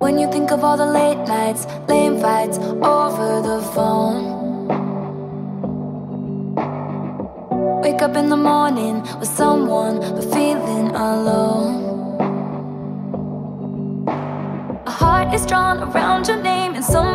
When you think of all the late nights, lame fights over the phone. Wake up in the morning with someone, but feeling alone. A heart is drawn around your name in someone's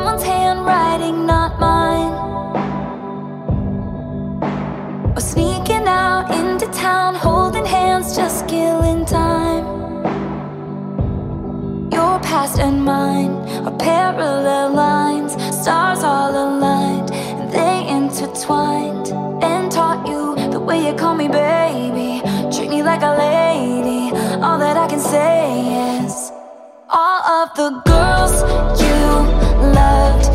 you call me baby, treat me like a lady. All that I can say is, all of the girls you loved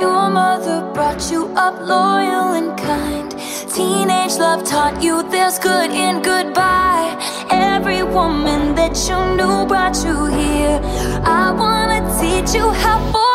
Your mother brought you up loyal and kind. Teenage love taught you there's good in goodbye. Every woman that you knew brought you here. I wanna teach you how.